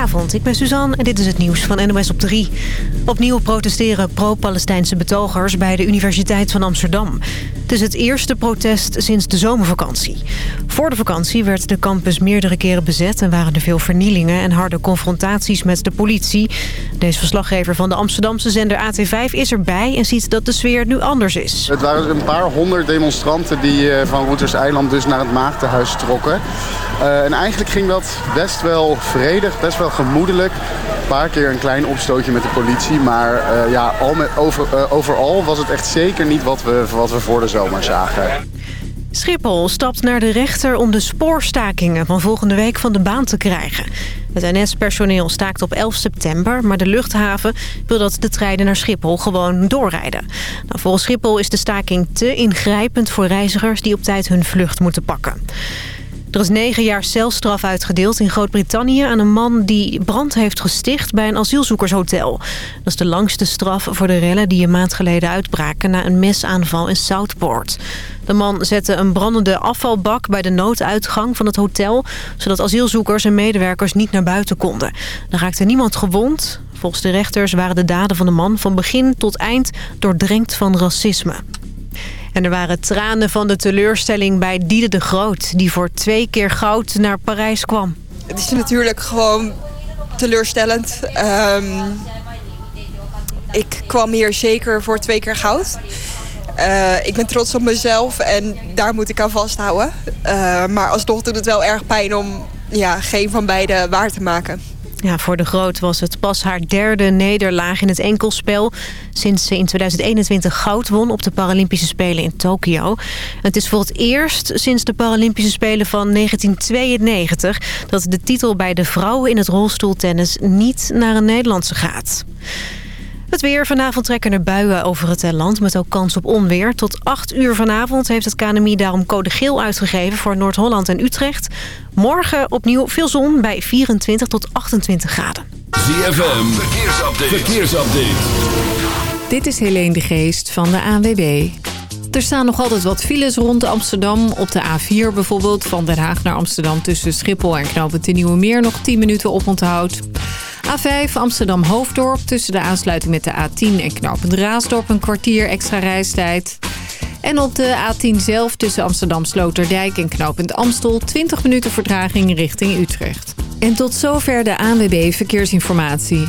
Goedenavond, ik ben Suzanne en dit is het nieuws van NOS op 3. Opnieuw protesteren pro-Palestijnse betogers bij de Universiteit van Amsterdam. Het is het eerste protest sinds de zomervakantie. Voor de vakantie werd de campus meerdere keren bezet... en waren er veel vernielingen en harde confrontaties met de politie. Deze verslaggever van de Amsterdamse zender AT5 is erbij... en ziet dat de sfeer nu anders is. Het waren een paar honderd demonstranten die eh, van Roeters Eiland dus naar het Maagdenhuis trokken. Uh, en eigenlijk ging dat best wel vredig, best wel gemoedelijk. Een paar keer een klein opstootje met de politie. Maar uh, ja, al met, over, uh, overal was het echt zeker niet wat we, wat we voor de zomer zagen. Schiphol stapt naar de rechter om de spoorstakingen van volgende week van de baan te krijgen. Het NS-personeel staakt op 11 september, maar de luchthaven wil dat de treinen naar Schiphol gewoon doorrijden. Nou, volgens Schiphol is de staking te ingrijpend voor reizigers die op tijd hun vlucht moeten pakken. Er is negen jaar celstraf uitgedeeld in Groot-Brittannië... aan een man die brand heeft gesticht bij een asielzoekershotel. Dat is de langste straf voor de rellen die een maand geleden uitbraken... na een mesaanval in Southport. De man zette een brandende afvalbak bij de nooduitgang van het hotel... zodat asielzoekers en medewerkers niet naar buiten konden. Er raakte niemand gewond. Volgens de rechters waren de daden van de man van begin tot eind doordrenkt van racisme. En er waren tranen van de teleurstelling bij Diede de Groot... die voor twee keer goud naar Parijs kwam. Het is natuurlijk gewoon teleurstellend. Um, ik kwam hier zeker voor twee keer goud. Uh, ik ben trots op mezelf en daar moet ik aan vasthouden. Uh, maar alsnog doet het wel erg pijn om ja, geen van beide waar te maken. Ja, voor de Groot was het pas haar derde nederlaag in het enkelspel... sinds ze in 2021 goud won op de Paralympische Spelen in Tokio. Het is voor het eerst sinds de Paralympische Spelen van 1992... dat de titel bij de vrouwen in het rolstoeltennis niet naar een Nederlandse gaat. Het weer. Vanavond trekken er buien over het land met ook kans op onweer. Tot 8 uur vanavond heeft het KNMI daarom code geel uitgegeven voor Noord-Holland en Utrecht. Morgen opnieuw veel zon bij 24 tot 28 graden. ZFM. Verkeersupdate. Verkeersupdate. Dit is Helene de Geest van de ANWB. Er staan nog altijd wat files rond Amsterdam. Op de A4 bijvoorbeeld van Den Haag naar Amsterdam... tussen Schiphol en Knoopend de nog 10 minuten op onthoud. A5 Amsterdam-Hoofddorp tussen de aansluiting met de A10 en Knopend Raasdorp een kwartier extra reistijd. En op de A10 zelf tussen Amsterdam-Sloterdijk en Knopend Amstel 20 minuten vertraging richting Utrecht. En tot zover de ANWB Verkeersinformatie.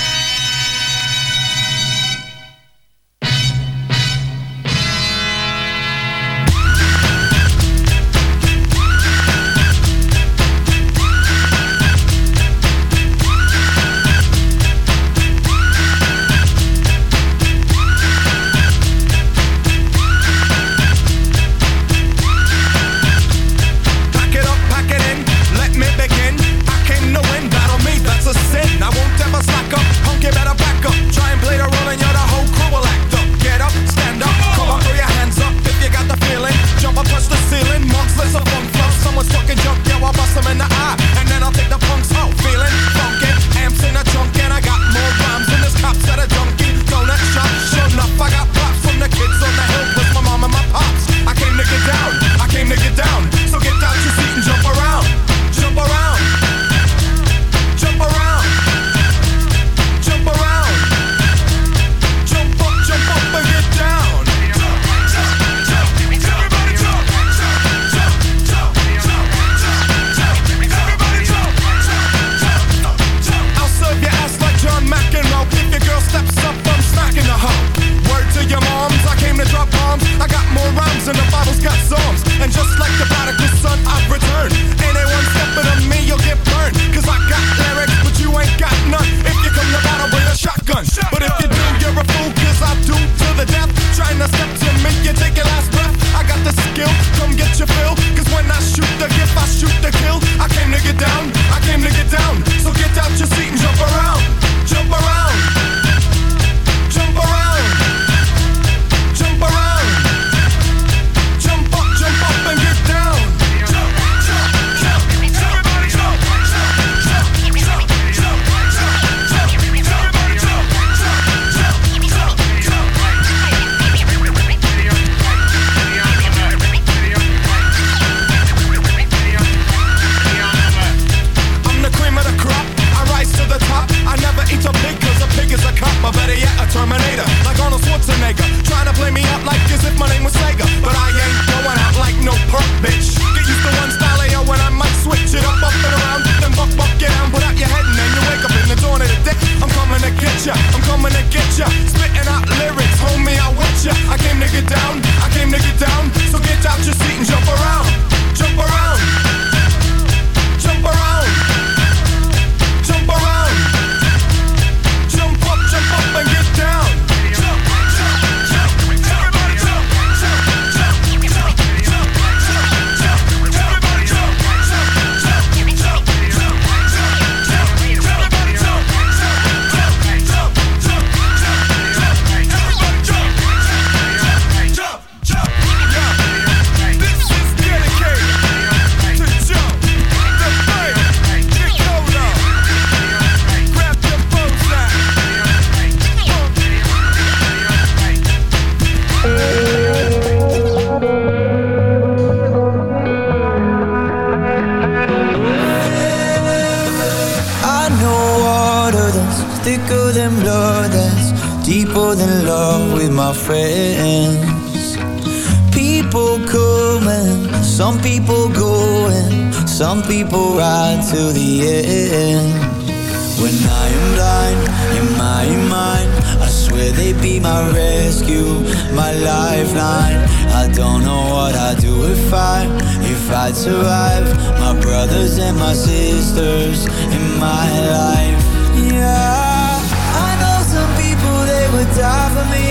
would die for me.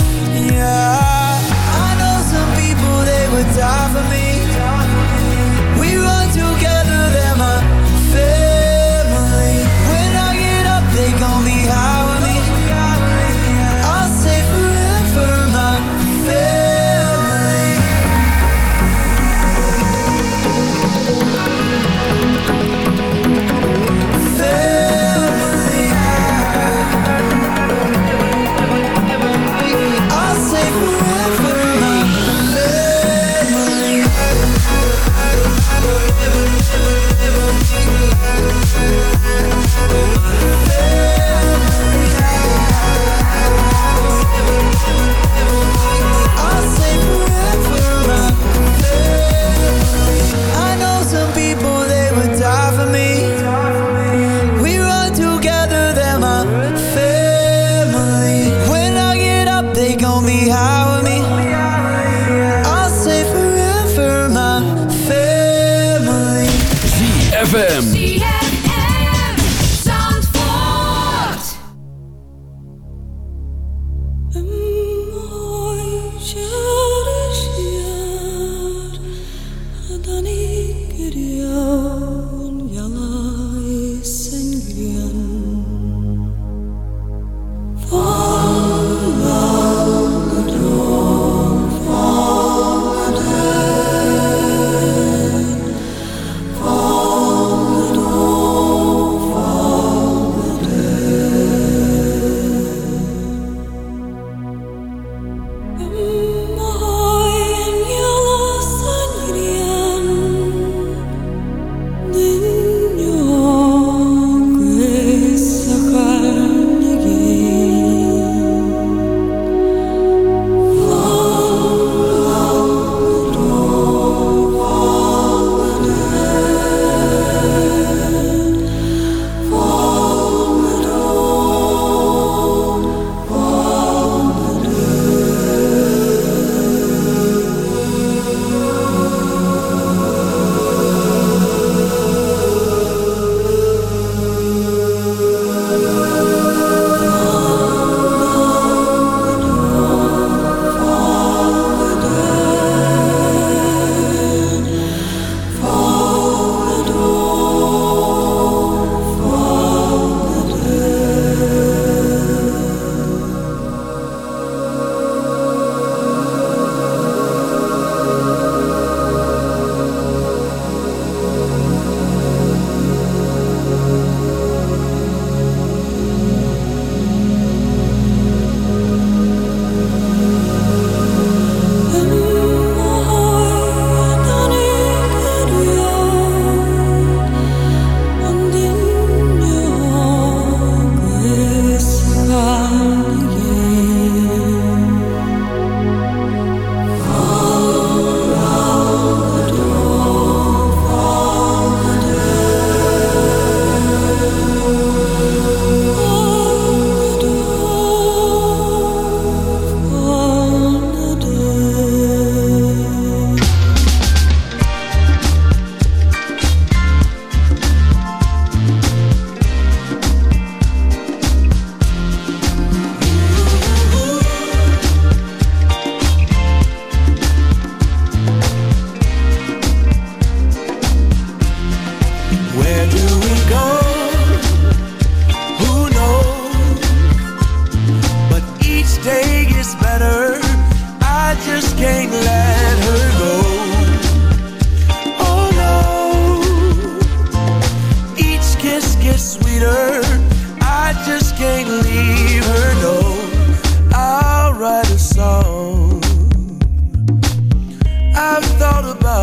would die for me.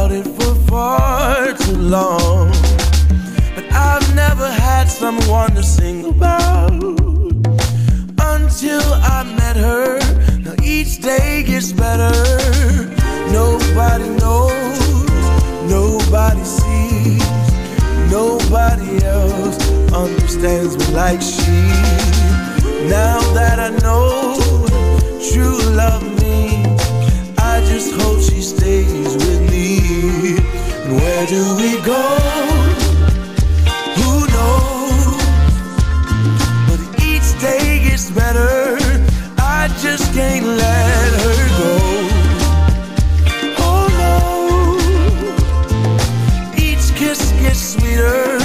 about it for far too long. But I've never had someone to sing about until I met her. Now each day gets better. Nobody knows, nobody sees, nobody else understands me like she. Now that I know true love means I just hope she stays with me. And where do we go? Who knows? But each day gets better. I just can't let her go. Oh no. Each kiss gets sweeter.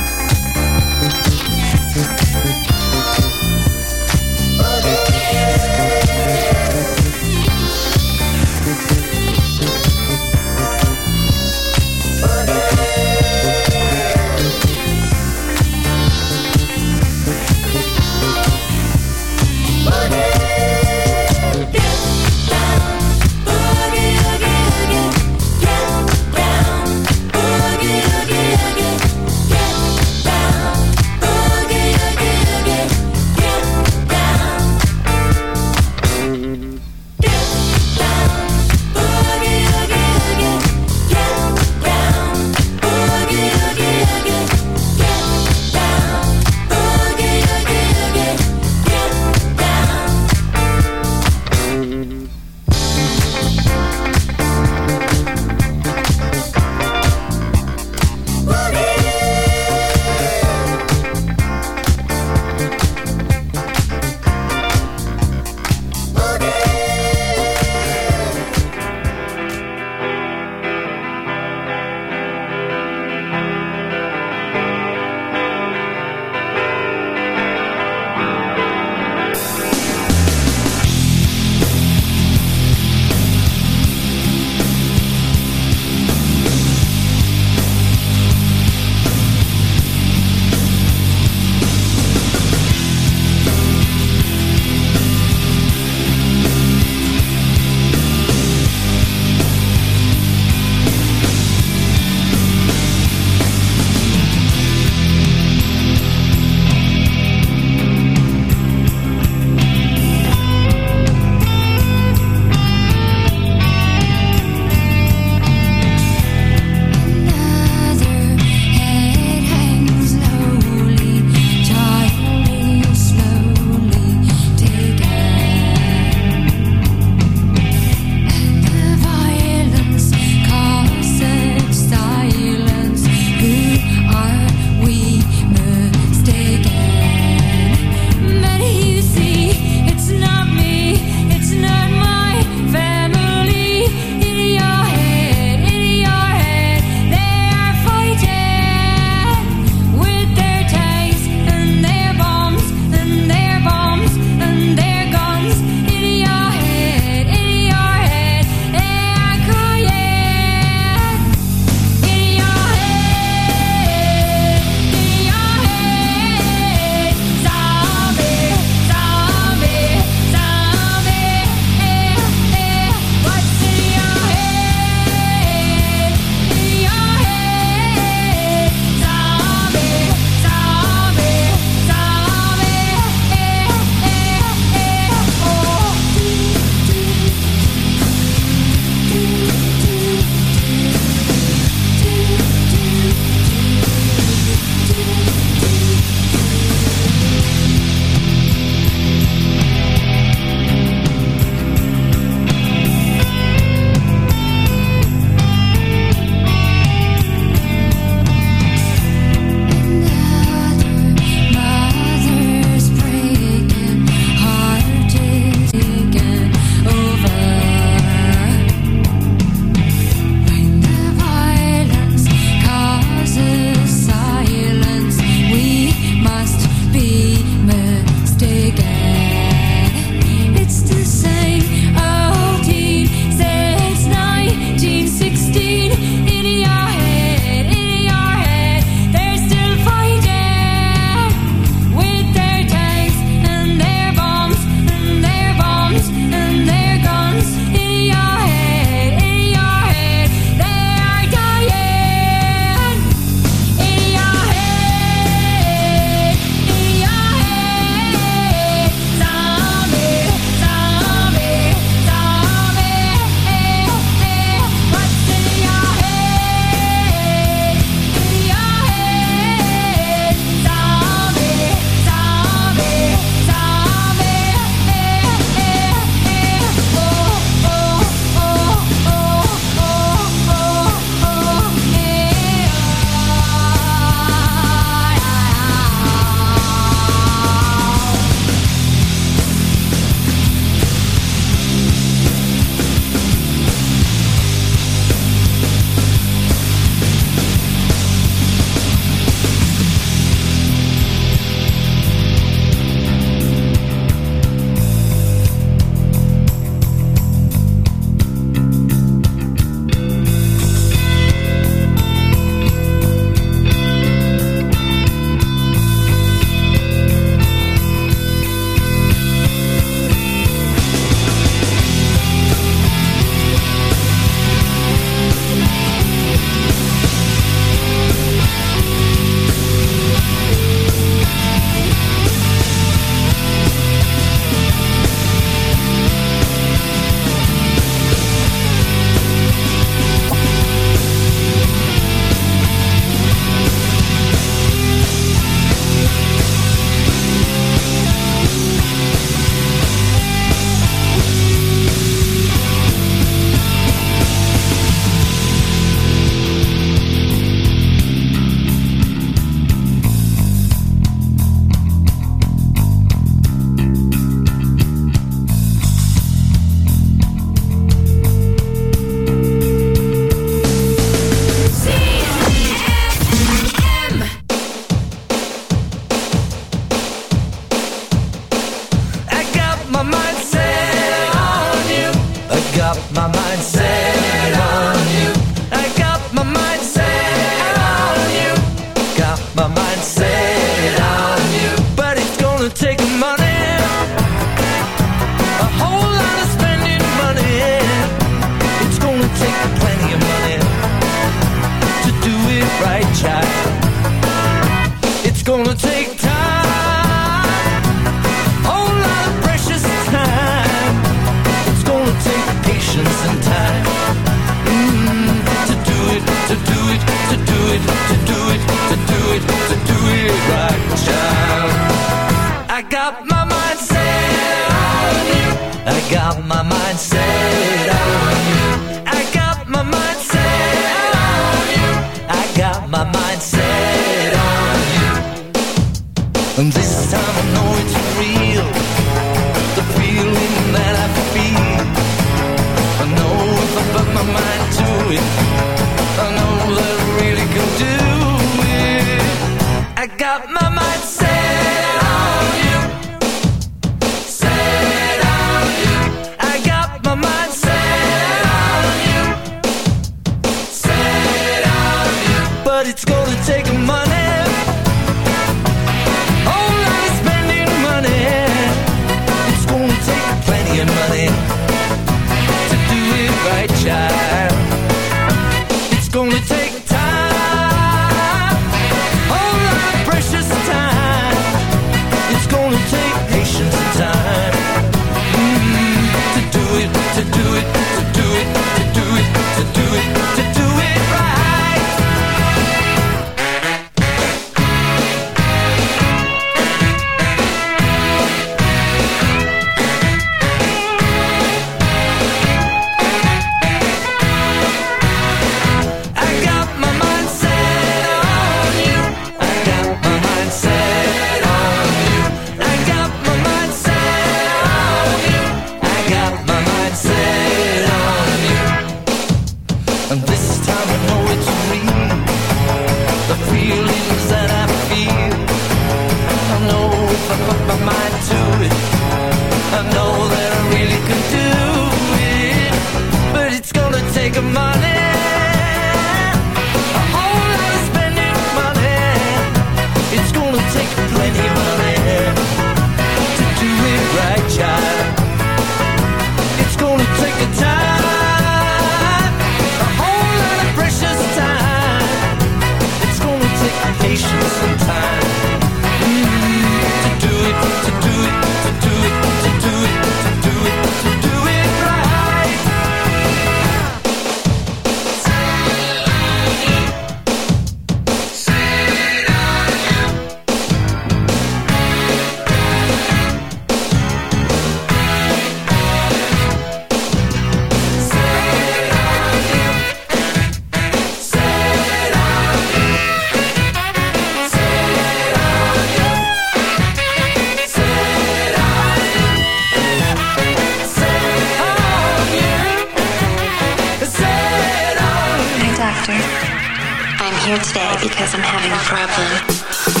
Here today because I'm having a problem.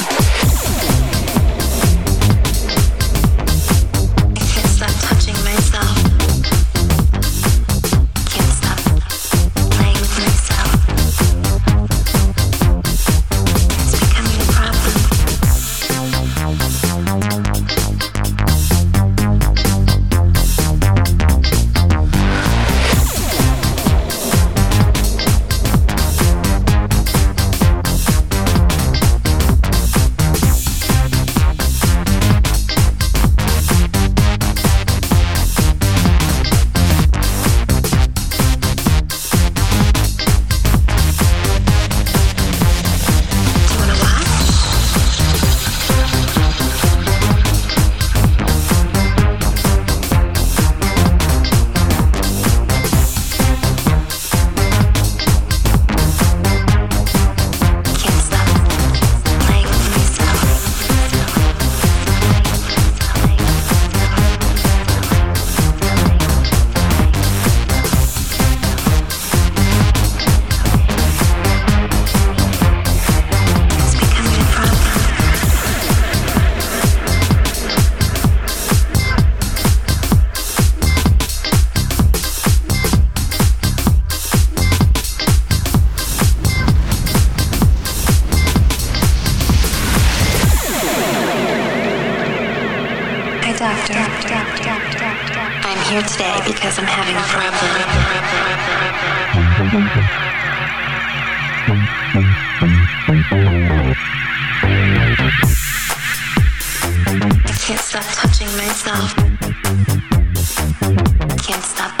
I can't stop touching myself. I can't stop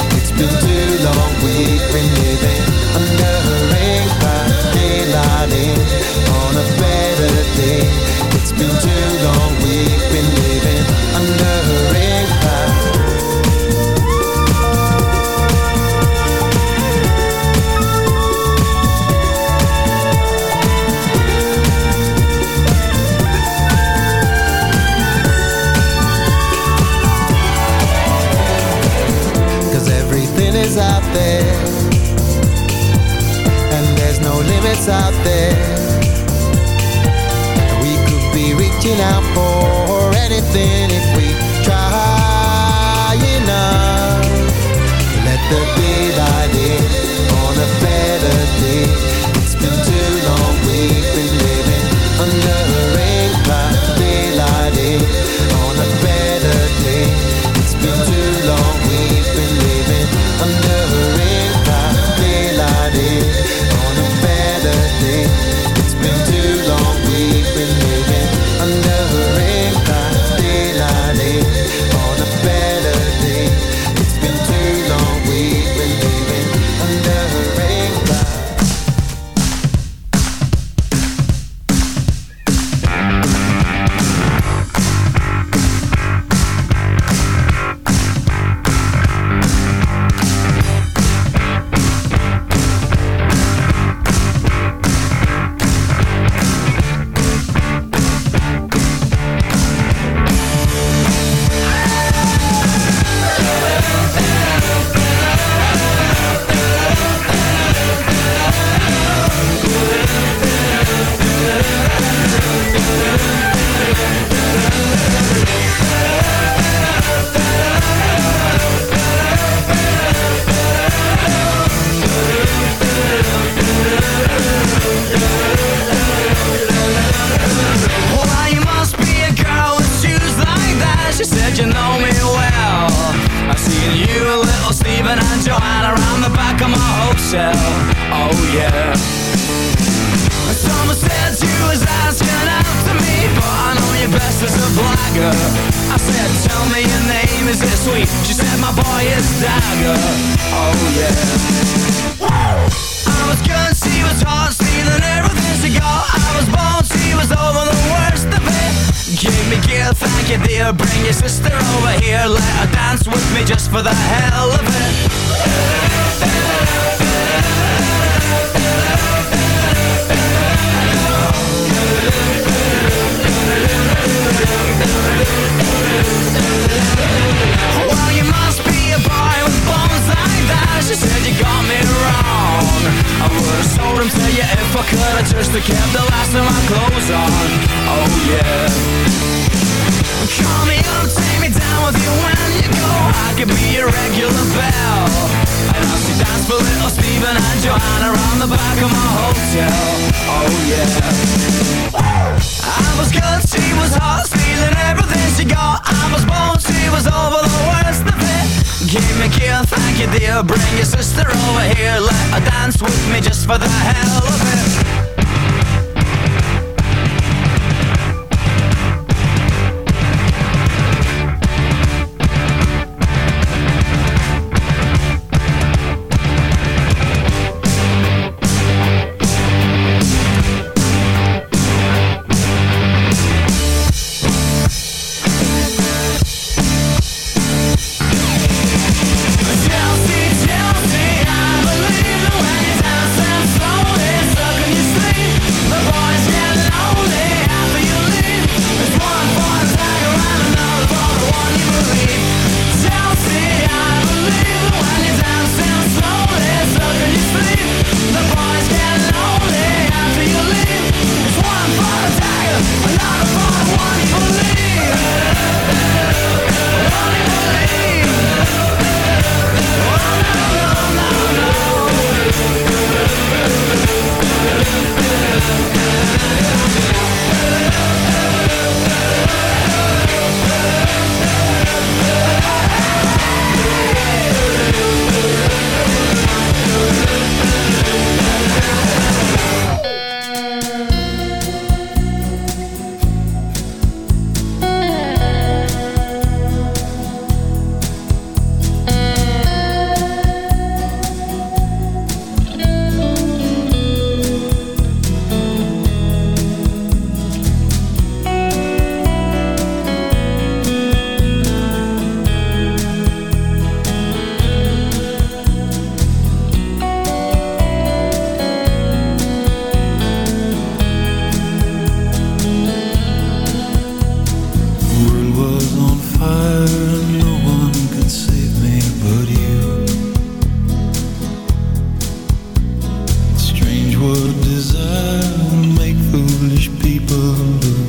People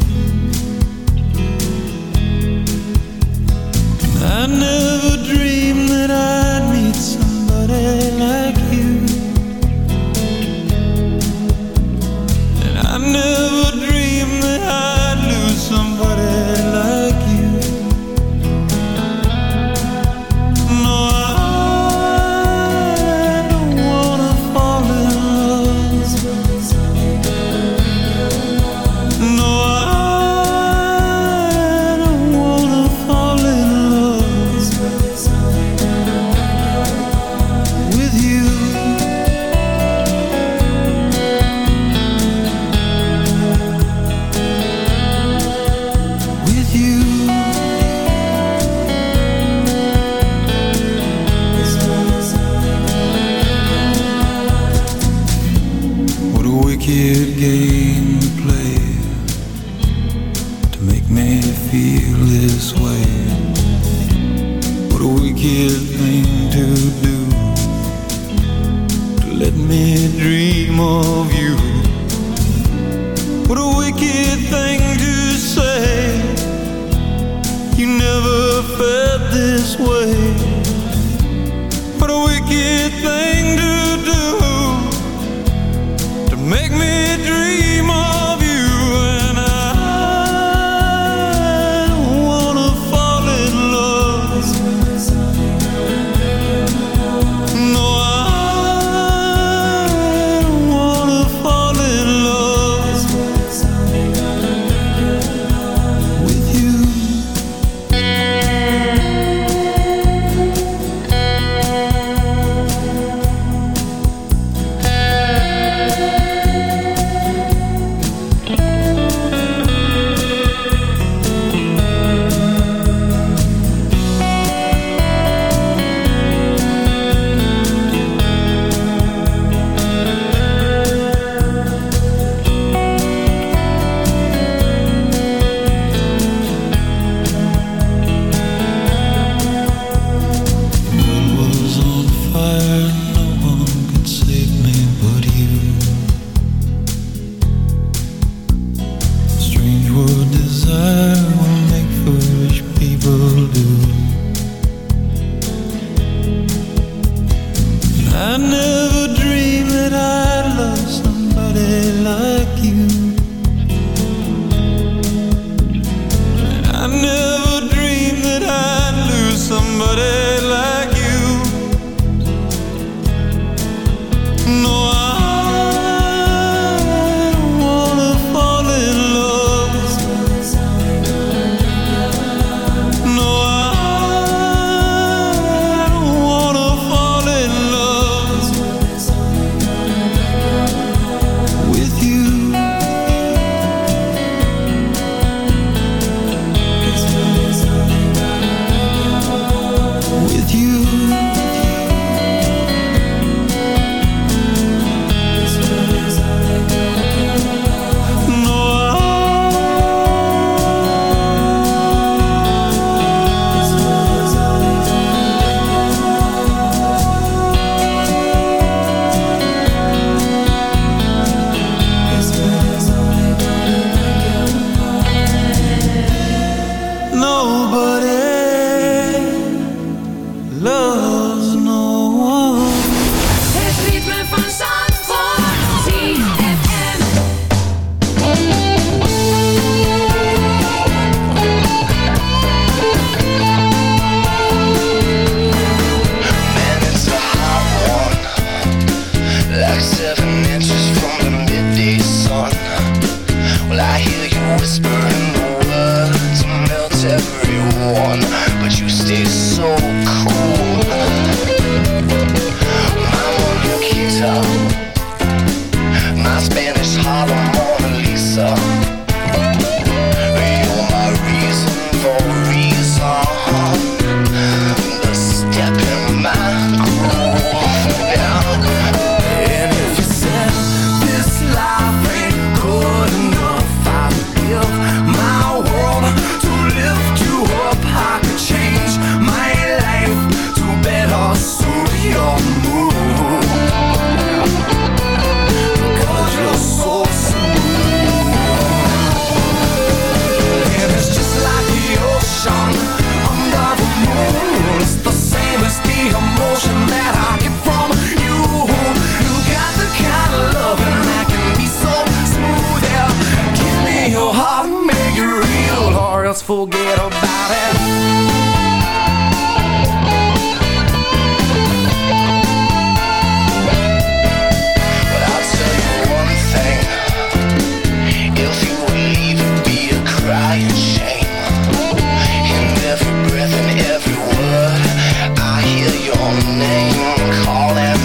name calling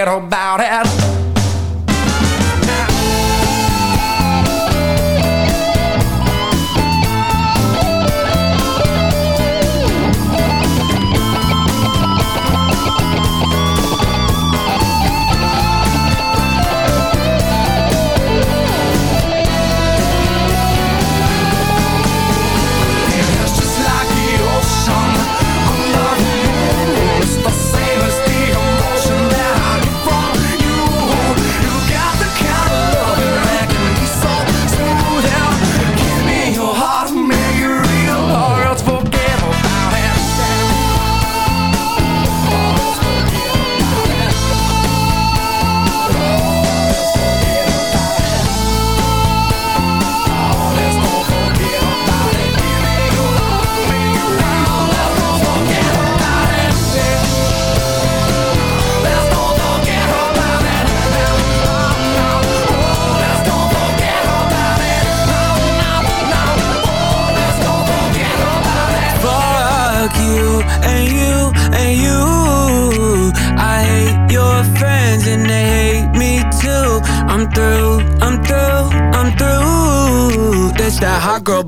forget about it.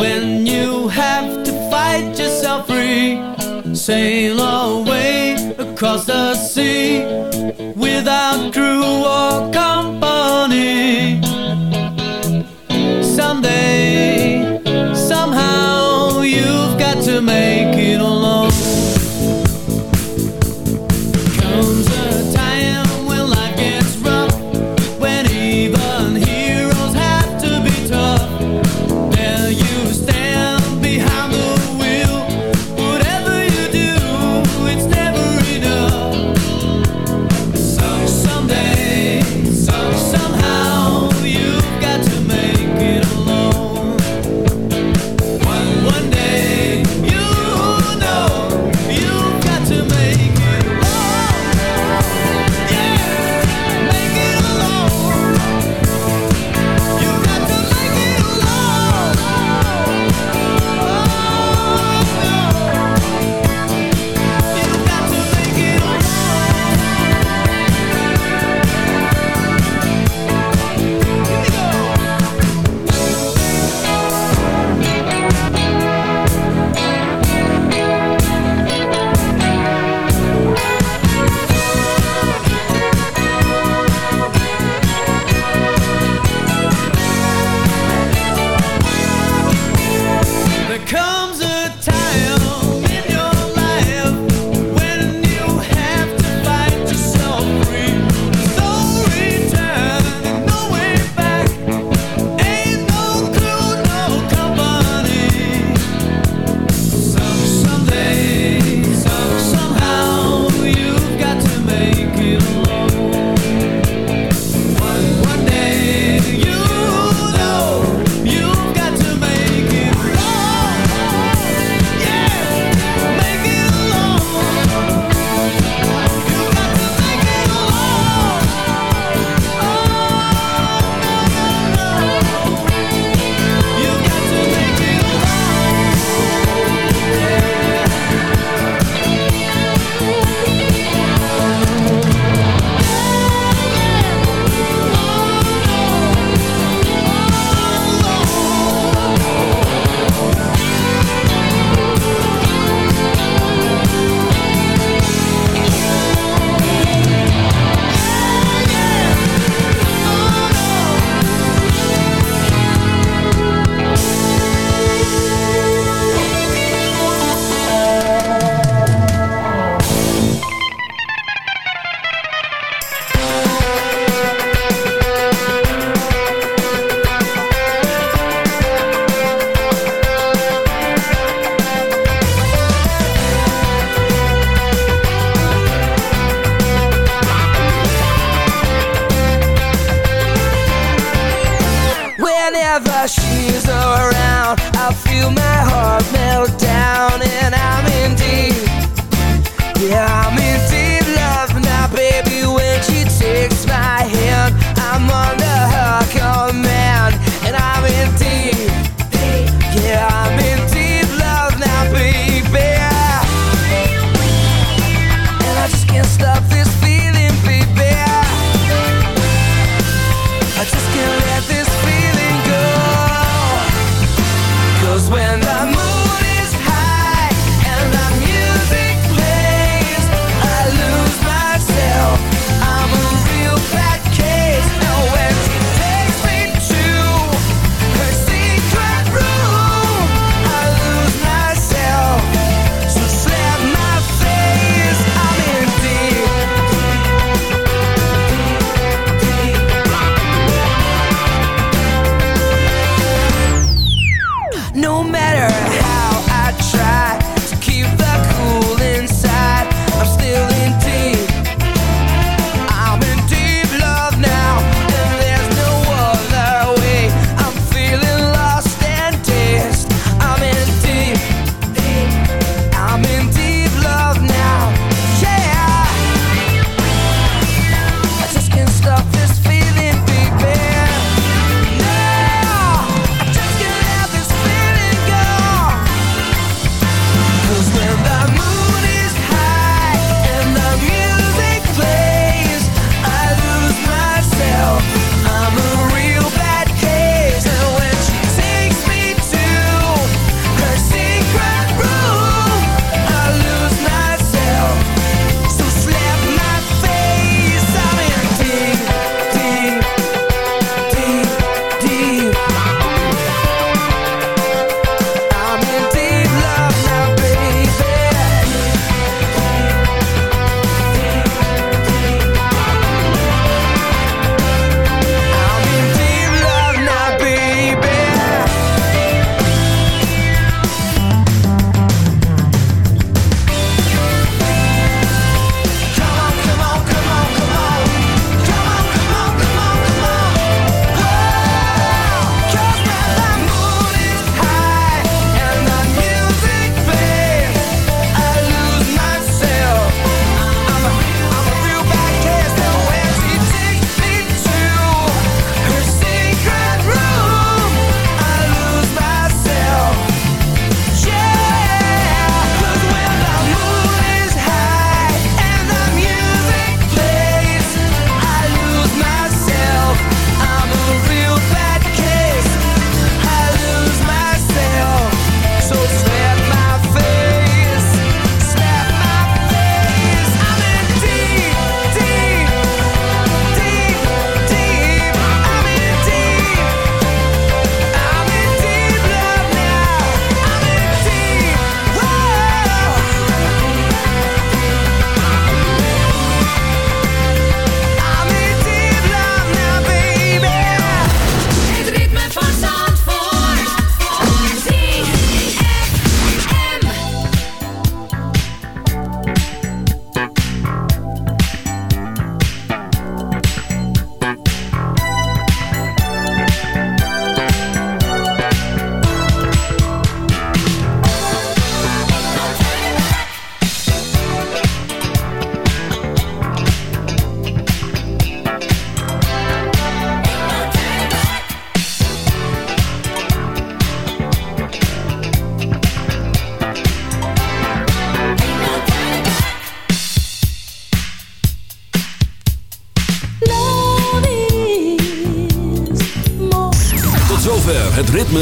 when you have to fight yourself free. Sail away across the sea without crew or